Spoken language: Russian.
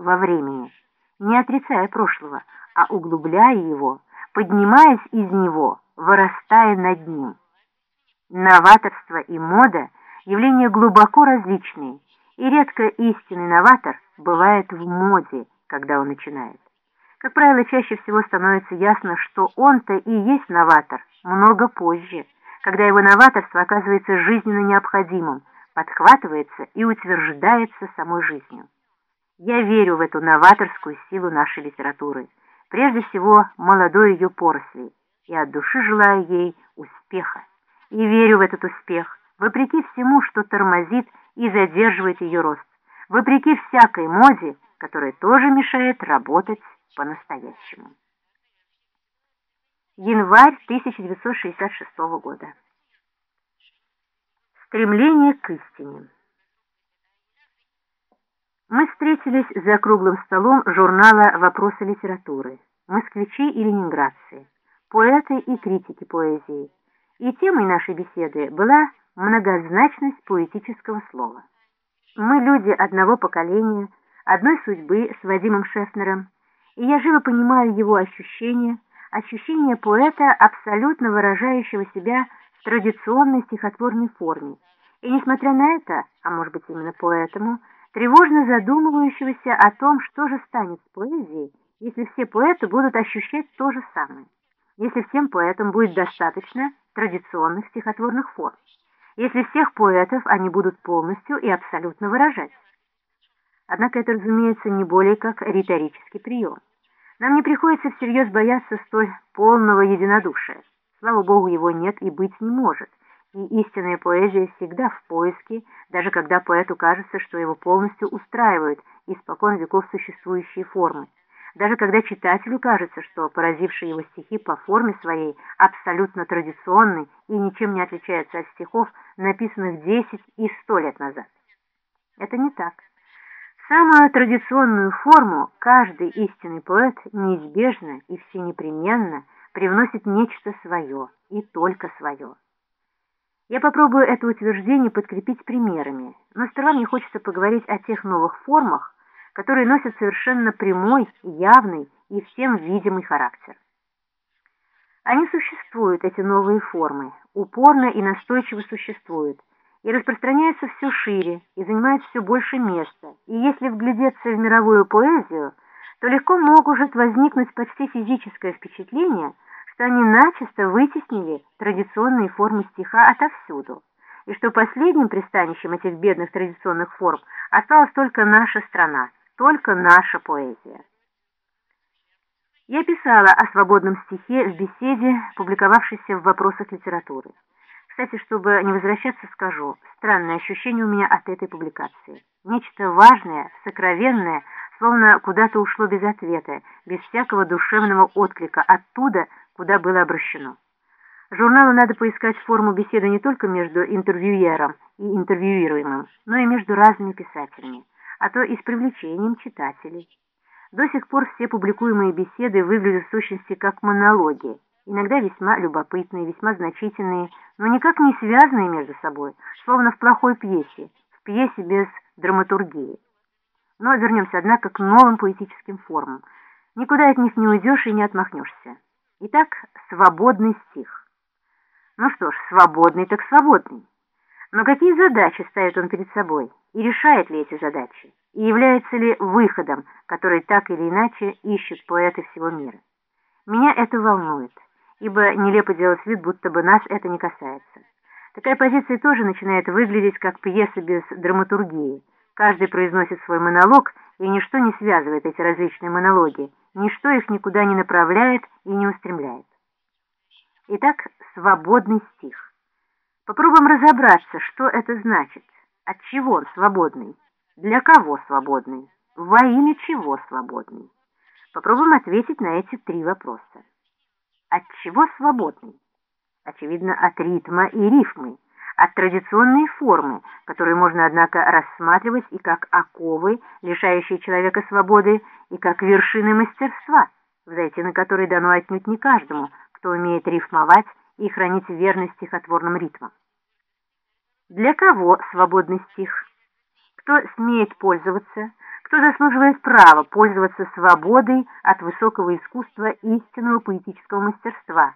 во времени, не отрицая прошлого, а углубляя его, поднимаясь из него, вырастая над ним. Новаторство и мода – явления глубоко различные, и редко истинный новатор бывает в моде, когда он начинает. Как правило, чаще всего становится ясно, что он-то и есть новатор много позже, когда его новаторство оказывается жизненно необходимым, подхватывается и утверждается самой жизнью. Я верю в эту новаторскую силу нашей литературы, прежде всего молодой ее поросли, и от души желаю ей успеха. И верю в этот успех, вопреки всему, что тормозит и задерживает ее рост, вопреки всякой моде, которая тоже мешает работать по-настоящему. Январь 1966 года. Стремление к истине. Мы встретились за круглым столом журнала «Вопросы литературы», москвичи и ленинградцы, поэты и критики поэзии. И темой нашей беседы была многозначность поэтического слова. Мы люди одного поколения, одной судьбы с Вадимом Шефнером, и я живо понимаю его ощущения, ощущения поэта, абсолютно выражающего себя в традиционной стихотворной форме, и несмотря на это, а может быть именно поэтому, тревожно задумывающегося о том, что же станет с поэзией, если все поэты будут ощущать то же самое, если всем поэтам будет достаточно традиционных стихотворных форм, если всех поэтов они будут полностью и абсолютно выражать. Однако это, разумеется, не более как риторический прием. Нам не приходится всерьез бояться столь полного единодушия. Слава Богу, его нет и быть не может и истинная поэзия всегда в поиске, даже когда поэту кажется, что его полностью устраивают испокон веков существующие формы, даже когда читателю кажется, что поразившие его стихи по форме своей абсолютно традиционны и ничем не отличаются от стихов, написанных 10 и 100 лет назад. Это не так. Самую традиционную форму каждый истинный поэт неизбежно и всенепременно привносит нечто свое и только свое. Я попробую это утверждение подкрепить примерами, но сперва мне хочется поговорить о тех новых формах, которые носят совершенно прямой, явный и всем видимый характер. Они существуют, эти новые формы, упорно и настойчиво существуют, и распространяются все шире, и занимают все больше места, и если вглядеться в мировую поэзию, то легко может возникнуть почти физическое впечатление – что они начисто вытеснили традиционные формы стиха отовсюду, и что последним пристанищем этих бедных традиционных форм осталась только наша страна, только наша поэзия. Я писала о свободном стихе в беседе, публиковавшейся в «Вопросах литературы». Кстати, чтобы не возвращаться, скажу, странное ощущение у меня от этой публикации. Нечто важное, сокровенное, словно куда-то ушло без ответа, без всякого душевного отклика оттуда, куда было обращено. Журналу надо поискать форму беседы не только между интервьюером и интервьюируемым, но и между разными писателями, а то и с привлечением читателей. До сих пор все публикуемые беседы выглядят в сущности как монологи, иногда весьма любопытные, весьма значительные, но никак не связанные между собой, словно в плохой пьесе, в пьесе без драматургии. Но вернемся, однако, к новым поэтическим формам. Никуда от них не уйдешь и не отмахнешься. Итак, свободный стих. Ну что ж, свободный так свободный. Но какие задачи ставит он перед собой? И решает ли эти задачи? И является ли выходом, который так или иначе ищут поэты всего мира? Меня это волнует, ибо нелепо делать вид, будто бы нас это не касается. Такая позиция тоже начинает выглядеть как пьеса без драматургии. Каждый произносит свой монолог, и ничто не связывает эти различные монологи, ничто их никуда не направляет и не устремляет. Итак, свободный стих. Попробуем разобраться, что это значит, от чего он свободный, для кого свободный, во имя чего свободный. Попробуем ответить на эти три вопроса. От чего свободный? Очевидно, от ритма и рифмы, от традиционной формы, которую можно, однако, рассматривать и как оковы, лишающие человека свободы, и как вершины мастерства, взойти на которые дано отнюдь не каждому, кто умеет рифмовать и хранить верность стихотворным ритмам. Для кого свободный стих? Кто смеет пользоваться, кто заслуживает права пользоваться свободой от высокого искусства истинного поэтического мастерства,